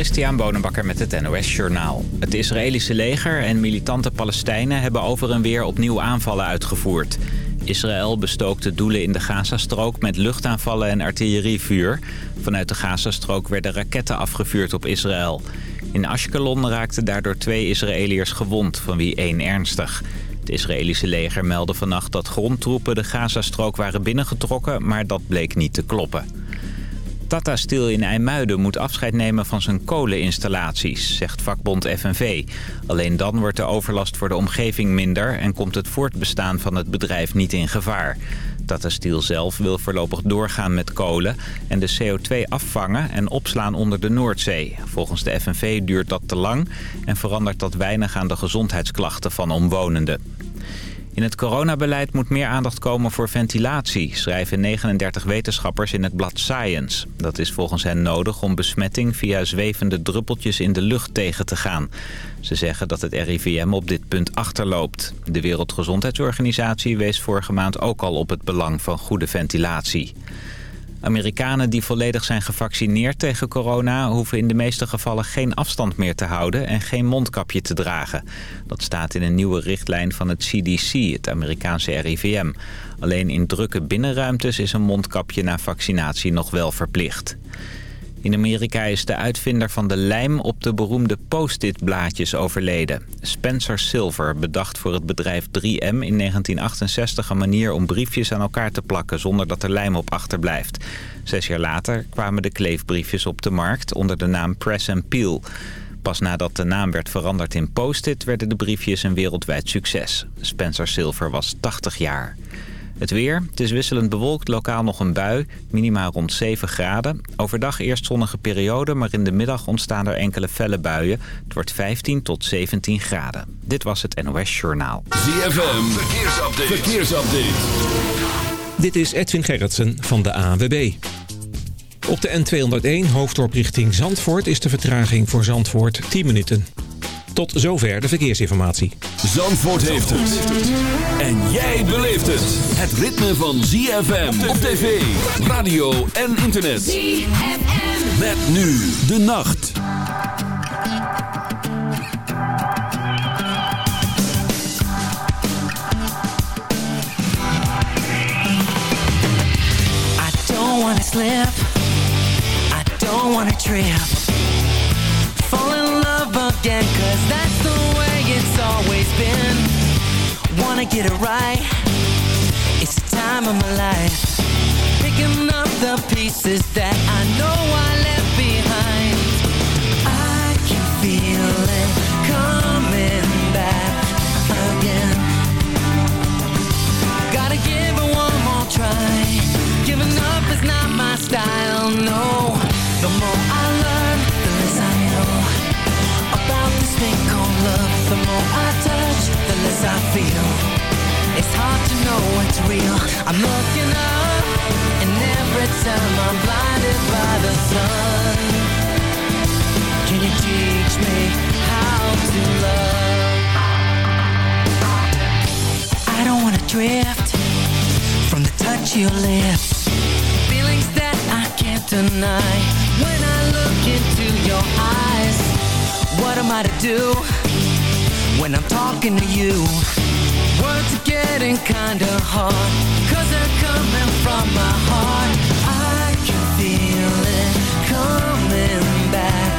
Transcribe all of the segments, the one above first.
Christian Bonenbakker met het NOS Journaal. Het Israëlische leger en militante Palestijnen hebben over en weer opnieuw aanvallen uitgevoerd. Israël bestookte doelen in de Gazastrook met luchtaanvallen en artillerievuur. Vanuit de Gazastrook werden raketten afgevuurd op Israël. In Ashkelon raakten daardoor twee Israëliërs gewond, van wie één ernstig. Het Israëlische leger meldde vannacht dat grondtroepen de Gazastrook waren binnengetrokken, maar dat bleek niet te kloppen. Tata Steel in IJmuiden moet afscheid nemen van zijn koleninstallaties, zegt vakbond FNV. Alleen dan wordt de overlast voor de omgeving minder en komt het voortbestaan van het bedrijf niet in gevaar. Tata Steel zelf wil voorlopig doorgaan met kolen en de CO2 afvangen en opslaan onder de Noordzee. Volgens de FNV duurt dat te lang en verandert dat weinig aan de gezondheidsklachten van omwonenden. In het coronabeleid moet meer aandacht komen voor ventilatie, schrijven 39 wetenschappers in het blad Science. Dat is volgens hen nodig om besmetting via zwevende druppeltjes in de lucht tegen te gaan. Ze zeggen dat het RIVM op dit punt achterloopt. De Wereldgezondheidsorganisatie wees vorige maand ook al op het belang van goede ventilatie. Amerikanen die volledig zijn gevaccineerd tegen corona... hoeven in de meeste gevallen geen afstand meer te houden en geen mondkapje te dragen. Dat staat in een nieuwe richtlijn van het CDC, het Amerikaanse RIVM. Alleen in drukke binnenruimtes is een mondkapje na vaccinatie nog wel verplicht. In Amerika is de uitvinder van de lijm op de beroemde post-it blaadjes overleden. Spencer Silver bedacht voor het bedrijf 3M in 1968 een manier om briefjes aan elkaar te plakken zonder dat er lijm op achterblijft. Zes jaar later kwamen de kleefbriefjes op de markt onder de naam Press Peel. Pas nadat de naam werd veranderd in Post-it werden de briefjes een wereldwijd succes. Spencer Silver was 80 jaar. Het weer. Het is wisselend bewolkt, lokaal nog een bui. Minima rond 7 graden. Overdag eerst zonnige periode, maar in de middag ontstaan er enkele felle buien. Het wordt 15 tot 17 graden. Dit was het NOS Journaal. ZFM. Verkeersupdate. Verkeersupdate. Dit is Edwin Gerritsen van de ANWB. Op de N201 hoofddorp richting Zandvoort is de vertraging voor Zandvoort 10 minuten. Tot zover de verkeersinformatie. Zandvoort heeft het. En jij beleeft het. Het ritme van ZFM op tv, radio en internet. ZFM. Met nu de nacht. I don't wanna slip. I don't wanna trip. Again, cause that's the way it's always been. Wanna get it right. It's the time of my life. Picking up the pieces that I know I left behind. I can feel it coming back again. Gotta give it one more try. Giving up is not my style, no. The more about this thing called love. The more I touch, the less I feel. It's hard to know what's real. I'm looking up, and every time I'm blinded by the sun. Can you teach me how to love? I don't wanna drift from the touch of your lips. Feelings that I can't deny when I look I to do when I'm talking to you? Words are getting kinda hard, cause they're coming from my heart. I can feel it coming back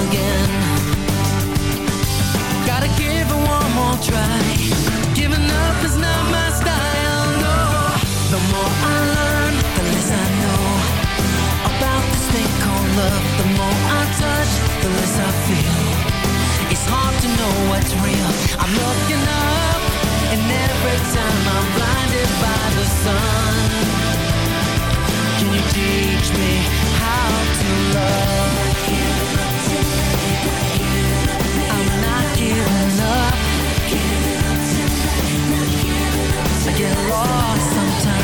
again. Gotta give it one more try. Giving up is not my style, no. The more I learn, the less I know about this thing called love. The more I touch, the less I feel. Know what's real. I'm looking up, and every time I'm blinded by the sun. Can you teach me how to love? I'm not giving up. I get lost sometimes.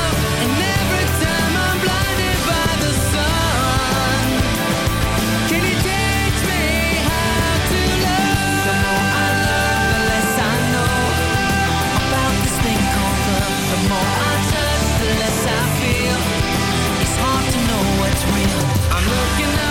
looking up.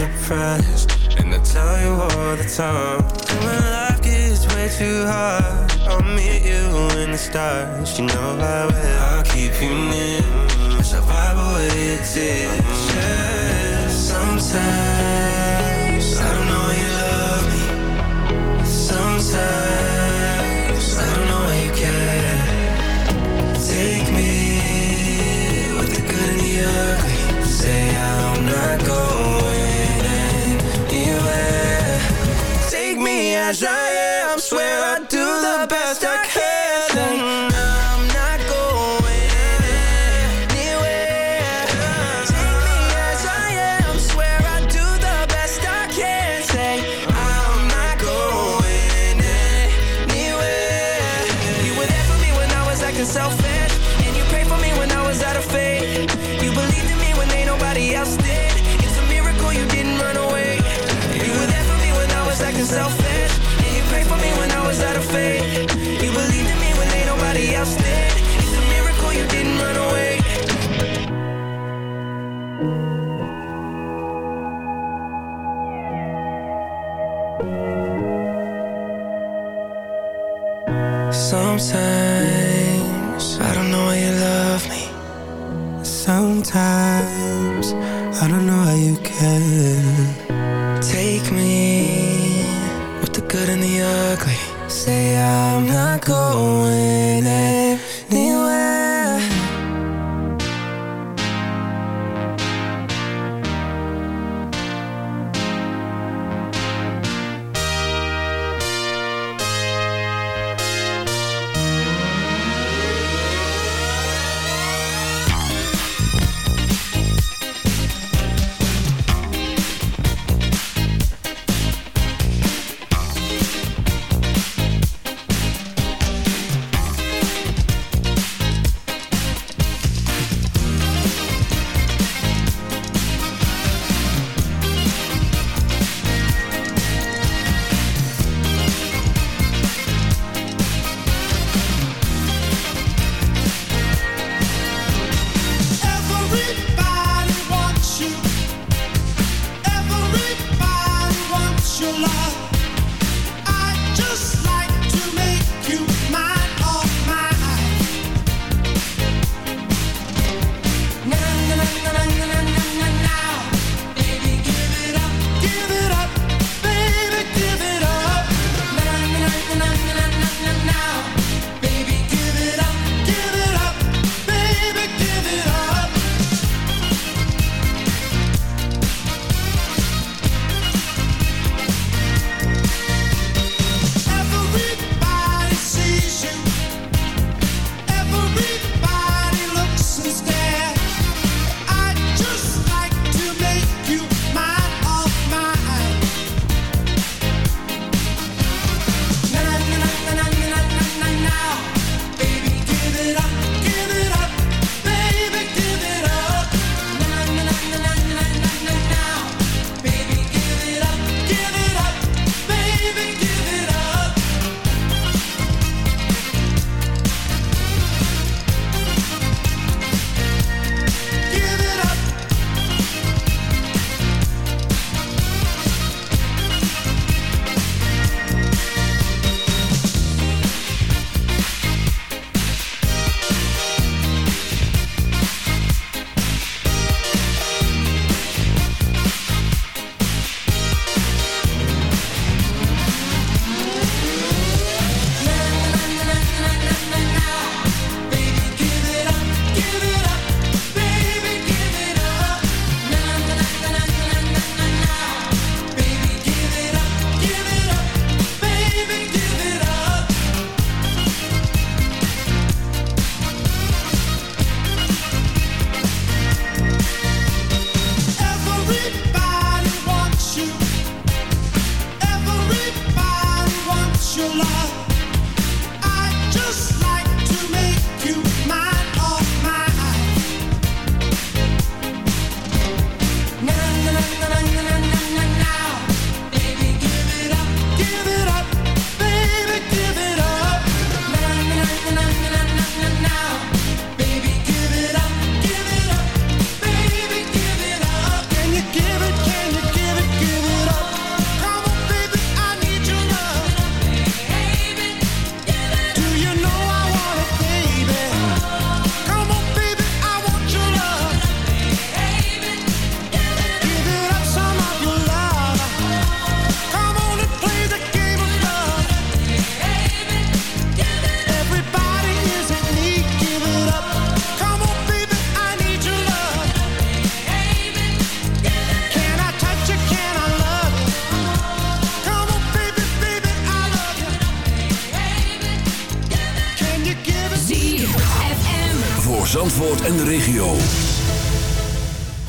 It's and I tell you all the time. When life gets way too hard, I'll meet you in the stars. You know I will. I'll keep you near. Away your tears. Yeah. Sometimes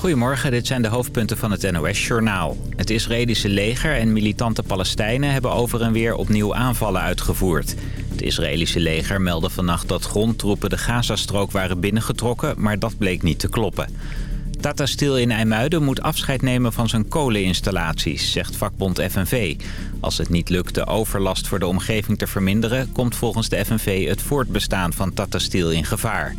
Goedemorgen, dit zijn de hoofdpunten van het NOS-journaal. Het Israëlische leger en militante Palestijnen hebben over en weer opnieuw aanvallen uitgevoerd. Het Israëlische leger meldde vannacht dat grondtroepen de Gazastrook waren binnengetrokken, maar dat bleek niet te kloppen. Tata Steel in IJmuiden moet afscheid nemen van zijn koleninstallaties, zegt vakbond FNV. Als het niet lukt de overlast voor de omgeving te verminderen... komt volgens de FNV het voortbestaan van Tata Steel in gevaar.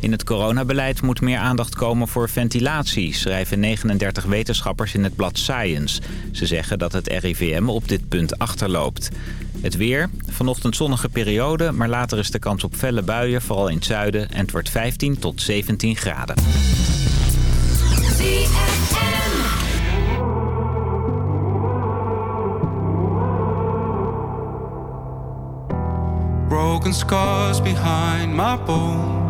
In het coronabeleid moet meer aandacht komen voor ventilatie... schrijven 39 wetenschappers in het blad Science. Ze zeggen dat het RIVM op dit punt achterloopt. Het weer, vanochtend zonnige periode... maar later is de kans op felle buien, vooral in het zuiden... en het wordt 15 tot 17 graden. Broken behind my.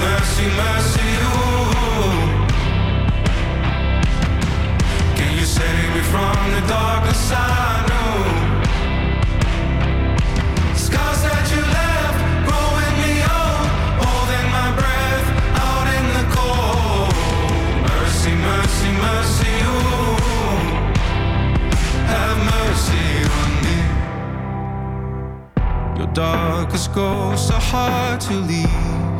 Mercy, mercy, ooh. Can you save me from the darkness I know? Scars that you left growing me old, holding my breath out in the cold. Mercy, mercy, mercy, ooh. Have mercy on me. Your darkest ghosts are hard to leave.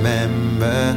Remember,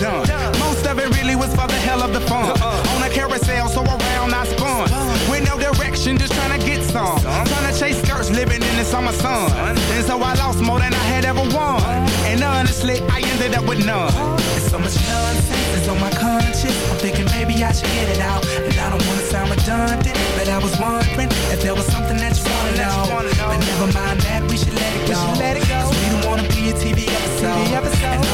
got done. Most of it really was for the hell of the fun. Uh-uh. On a carousel, so around I spun. With no direction, just trying to get some. Trying to chase skirts, living in the summer sun. And so I lost more than I had ever won. And honestly, I ended up with none. There's so much nonsense is on my conscience. I'm thinking maybe I should get it out. And I don't want to sound redundant, but I was wondering if there was something that you want to know. But never mind that, we should let it go. We, should let it go. Cause we don't want to be a TV episode. TV episode.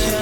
Shut